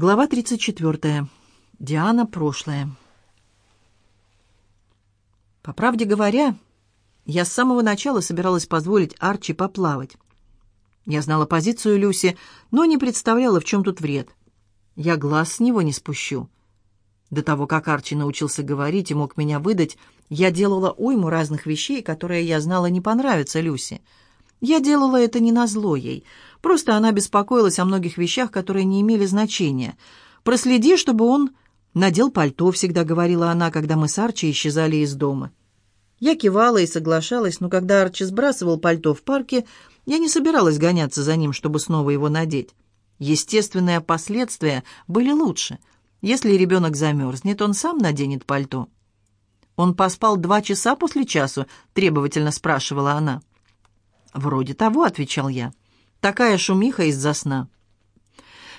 Глава 34. Диана прошлое. По правде говоря, я с самого начала собиралась позволить Арчи поплавать. Я знала позицию Люси, но не представляла, в чем тут вред. Я глаз с него не спущу. До того, как Арчи научился говорить и мог меня выдать, я делала уйму разных вещей, которые я знала не понравятся Люси. Я делала это не на зло ей — Просто она беспокоилась о многих вещах, которые не имели значения. «Проследи, чтобы он надел пальто», — всегда говорила она, когда мы с Арчи исчезали из дома. Я кивала и соглашалась, но когда Арчи сбрасывал пальто в парке, я не собиралась гоняться за ним, чтобы снова его надеть. Естественные последствия были лучше. Если ребенок замерзнет, он сам наденет пальто. «Он поспал два часа после часу?» — требовательно спрашивала она. «Вроде того», — отвечал я. Такая шумиха из-за сна.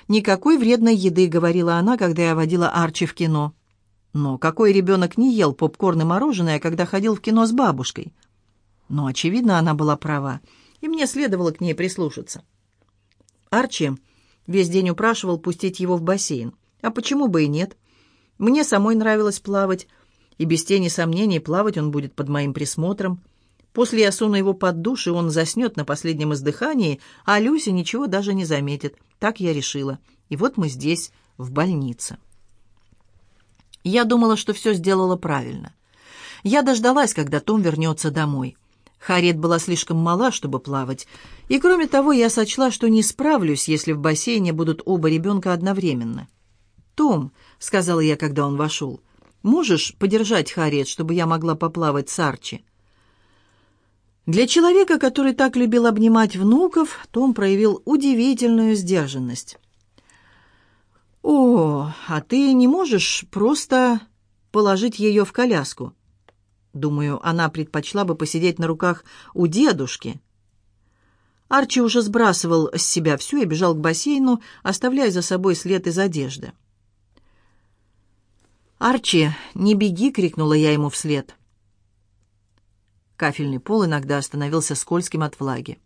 «Никакой вредной еды», — говорила она, когда я водила Арчи в кино. Но какой ребенок не ел попкорн и мороженое, когда ходил в кино с бабушкой? Но, очевидно, она была права, и мне следовало к ней прислушаться. Арчи весь день упрашивал пустить его в бассейн. А почему бы и нет? Мне самой нравилось плавать, и без тени сомнений плавать он будет под моим присмотром. После я суну его под душ, и он заснет на последнем издыхании, а Люся ничего даже не заметит. Так я решила. И вот мы здесь, в больнице. Я думала, что все сделала правильно. Я дождалась, когда Том вернется домой. Харет была слишком мала, чтобы плавать. И кроме того, я сочла, что не справлюсь, если в бассейне будут оба ребенка одновременно. «Том», — сказала я, когда он вошел, — «можешь подержать Харет, чтобы я могла поплавать с Арчи?» Для человека, который так любил обнимать внуков, Том проявил удивительную сдержанность. «О, а ты не можешь просто положить ее в коляску?» Думаю, она предпочла бы посидеть на руках у дедушки. Арчи уже сбрасывал с себя все и бежал к бассейну, оставляя за собой след из одежды. «Арчи, не беги!» — крикнула я ему вслед. Кафельный пол иногда становился скользким от влаги.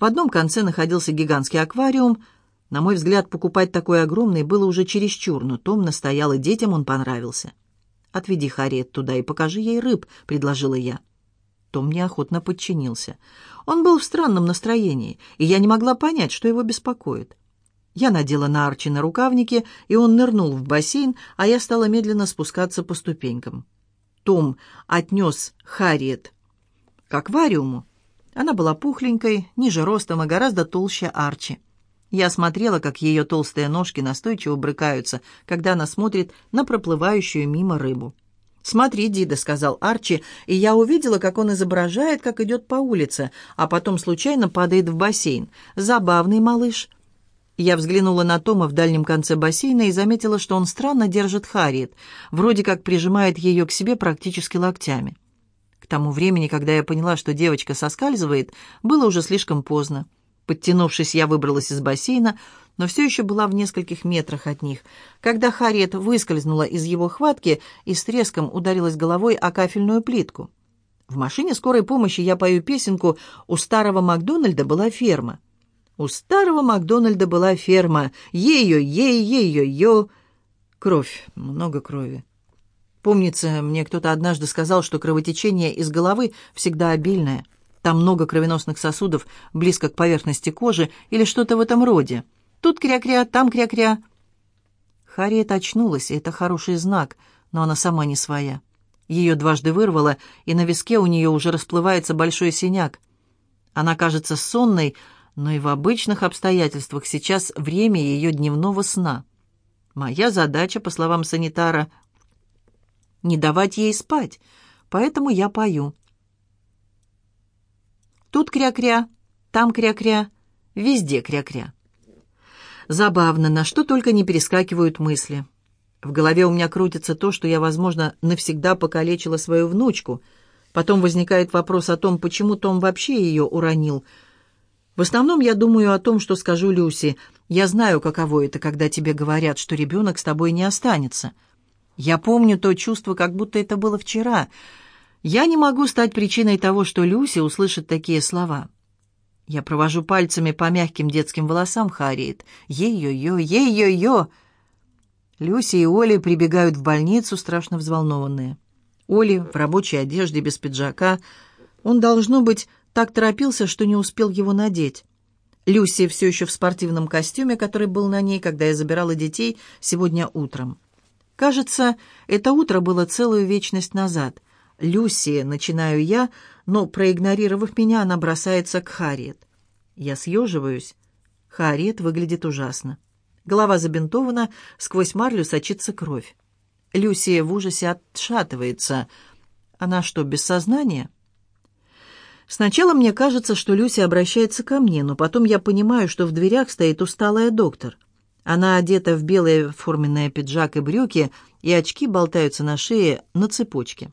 В одном конце находился гигантский аквариум. На мой взгляд, покупать такой огромный было уже чересчур, но Том настоял, и детям он понравился. «Отведи Харриет туда и покажи ей рыб», — предложила я. Том неохотно подчинился. Он был в странном настроении, и я не могла понять, что его беспокоит. Я надела на Арчи на рукавники, и он нырнул в бассейн, а я стала медленно спускаться по ступенькам. Том отнес Харриет к аквариуму. Она была пухленькой, ниже ростом и гораздо толще Арчи. Я смотрела, как ее толстые ножки настойчиво брыкаются, когда она смотрит на проплывающую мимо рыбу. «Смотри, Дида», — сказал Арчи, и я увидела, как он изображает, как идет по улице, а потом случайно падает в бассейн. «Забавный малыш». Я взглянула на Тома в дальнем конце бассейна и заметила, что он странно держит Харриет, вроде как прижимает ее к себе практически локтями. К тому времени, когда я поняла, что девочка соскальзывает, было уже слишком поздно. Подтянувшись, я выбралась из бассейна, но все еще была в нескольких метрах от них, когда Харриет выскользнула из его хватки и с треском ударилась головой о кафельную плитку. В машине скорой помощи я пою песенку «У старого Макдональда была ферма». У старого Макдональда была ферма. Ее, ей, ей, ей, ей. Кровь, много крови. Помнится, мне кто-то однажды сказал, что кровотечение из головы всегда обильное. Там много кровеносных сосудов близко к поверхности кожи или что-то в этом роде. Тут кря-кря, там кря-кря. Харриет очнулась, и это хороший знак, но она сама не своя. Ее дважды вырвало, и на виске у нее уже расплывается большой синяк. Она кажется сонной, но и в обычных обстоятельствах сейчас время ее дневного сна. Моя задача, по словам санитара не давать ей спать, поэтому я пою. Тут кря-кря, там кря-кря, везде кря-кря. Забавно, на что только не перескакивают мысли. В голове у меня крутится то, что я, возможно, навсегда покалечила свою внучку. Потом возникает вопрос о том, почему Том вообще ее уронил. В основном я думаю о том, что скажу Люси. Я знаю, каково это, когда тебе говорят, что ребенок с тобой не останется. Я помню то чувство, как будто это было вчера. Я не могу стать причиной того, что Люси услышит такие слова. Я провожу пальцами по мягким детским волосам Харриет. Ей-ё-ё, ей-ё-ё! Люся и Оля прибегают в больницу, страшно взволнованные. Оля в рабочей одежде, без пиджака. Он, должно быть, так торопился, что не успел его надеть. Люси все еще в спортивном костюме, который был на ней, когда я забирала детей сегодня утром. Кажется, это утро было целую вечность назад. «Люси», — начинаю я, но, проигнорировав меня, она бросается к Харриет. Я съеживаюсь. Харриет выглядит ужасно. Голова забинтована, сквозь марлю сочится кровь. Люси в ужасе отшатывается. Она что, без сознания? Сначала мне кажется, что Люси обращается ко мне, но потом я понимаю, что в дверях стоит усталая доктор. Она одета в белые форменные пиджак и брюки, и очки болтаются на шее на цепочке.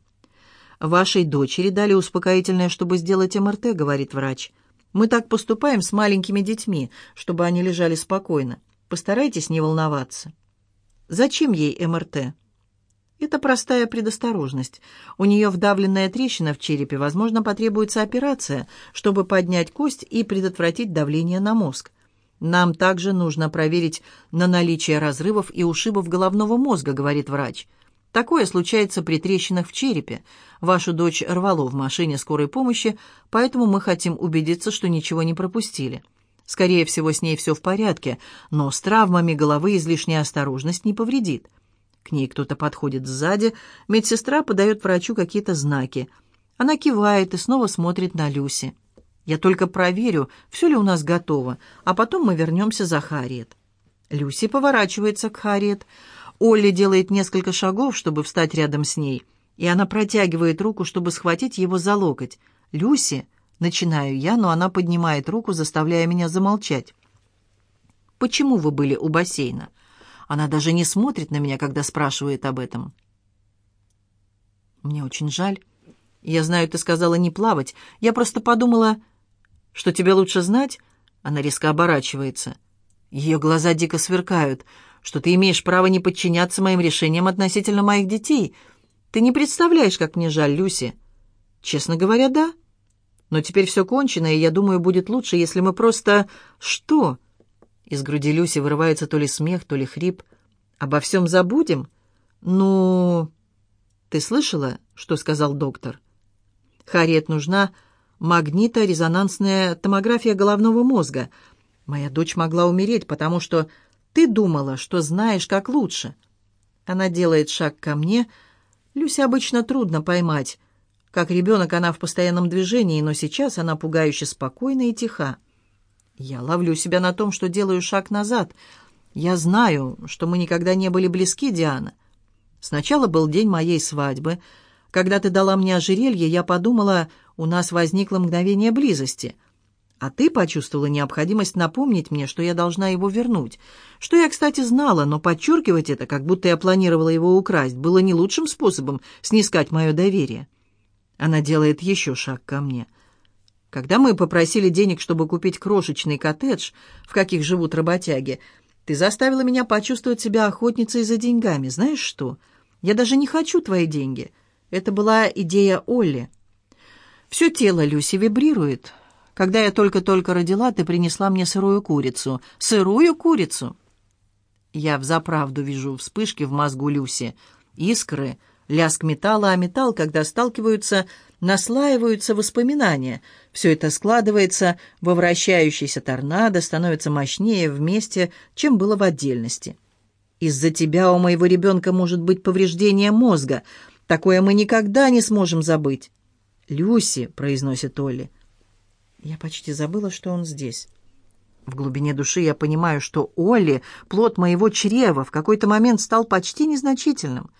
«Вашей дочери дали успокоительное, чтобы сделать МРТ», — говорит врач. «Мы так поступаем с маленькими детьми, чтобы они лежали спокойно. Постарайтесь не волноваться». «Зачем ей МРТ?» Это простая предосторожность. У нее вдавленная трещина в черепе, возможно, потребуется операция, чтобы поднять кость и предотвратить давление на мозг. Нам также нужно проверить на наличие разрывов и ушибов головного мозга, говорит врач. Такое случается при трещинах в черепе. Вашу дочь рвало в машине скорой помощи, поэтому мы хотим убедиться, что ничего не пропустили. Скорее всего, с ней все в порядке, но с травмами головы излишняя осторожность не повредит. К ней кто-то подходит сзади, медсестра подает врачу какие-то знаки. Она кивает и снова смотрит на Люси. Я только проверю, все ли у нас готово, а потом мы вернемся за Харриет». Люси поворачивается к Харриет. Олли делает несколько шагов, чтобы встать рядом с ней, и она протягивает руку, чтобы схватить его за локоть. «Люси!» — начинаю я, но она поднимает руку, заставляя меня замолчать. «Почему вы были у бассейна?» Она даже не смотрит на меня, когда спрашивает об этом. «Мне очень жаль. Я знаю, ты сказала не плавать. Я просто подумала...» Что тебе лучше знать?» Она резко оборачивается. Ее глаза дико сверкают. «Что ты имеешь право не подчиняться моим решениям относительно моих детей? Ты не представляешь, как мне жаль, Люси». «Честно говоря, да. Но теперь все кончено, и я думаю, будет лучше, если мы просто...» «Что?» Из груди Люси вырывается то ли смех, то ли хрип. «Обо всем забудем?» «Ну...» «Ты слышала, что сказал доктор?» «Харриет нужна...» магнито-резонансная томография головного мозга. Моя дочь могла умереть, потому что ты думала, что знаешь, как лучше. Она делает шаг ко мне. Люся обычно трудно поймать. Как ребенок она в постоянном движении, но сейчас она пугающе спокойна и тиха. Я ловлю себя на том, что делаю шаг назад. Я знаю, что мы никогда не были близки, Диана. Сначала был день моей свадьбы. Когда ты дала мне ожерелье, я подумала, у нас возникло мгновение близости. А ты почувствовала необходимость напомнить мне, что я должна его вернуть. Что я, кстати, знала, но подчеркивать это, как будто я планировала его украсть, было не лучшим способом снискать мое доверие. Она делает еще шаг ко мне. Когда мы попросили денег, чтобы купить крошечный коттедж, в каких живут работяги, ты заставила меня почувствовать себя охотницей за деньгами. Знаешь что? Я даже не хочу твои деньги. Это была идея Олли. Все тело Люси вибрирует. Когда я только-только родила, ты принесла мне сырую курицу. Сырую курицу!» Я взаправду вижу вспышки в мозгу Люси. Искры, лязг металла, а металл, когда сталкиваются, наслаиваются воспоминания. Все это складывается во вращающийся торнадо, становится мощнее вместе, чем было в отдельности. «Из-за тебя у моего ребенка может быть повреждение мозга. Такое мы никогда не сможем забыть». «Люси», — произносит Олли. Я почти забыла, что он здесь. В глубине души я понимаю, что Олли, плод моего чрева, в какой-то момент стал почти незначительным.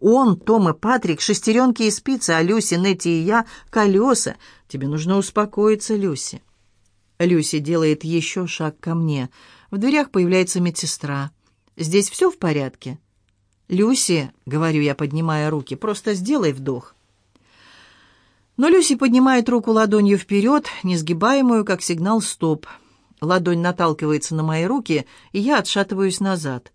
Он, Том и Патрик — шестеренки и спицы, а Люси, Нетти и я — колеса. Тебе нужно успокоиться, Люси. Люси делает еще шаг ко мне. В дверях появляется медсестра. «Здесь все в порядке?» «Люси», — говорю я, поднимая руки, — «просто сделай вдох». Но Люси поднимает руку ладонью вперед, несгибаемую, как сигнал «стоп». Ладонь наталкивается на мои руки, и я отшатываюсь назад.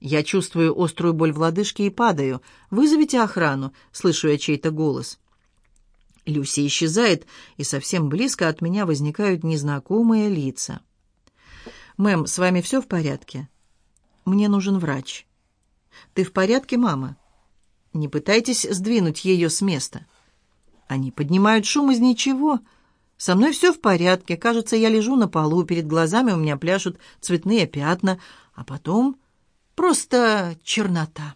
Я чувствую острую боль в лодыжке и падаю. «Вызовите охрану», — слышу я чей-то голос. Люси исчезает, и совсем близко от меня возникают незнакомые лица. «Мэм, с вами все в порядке?» «Мне нужен врач». «Ты в порядке, мама?» «Не пытайтесь сдвинуть ее с места». Они поднимают шум из ничего. Со мной все в порядке. Кажется, я лежу на полу, перед глазами у меня пляшут цветные пятна, а потом просто чернота.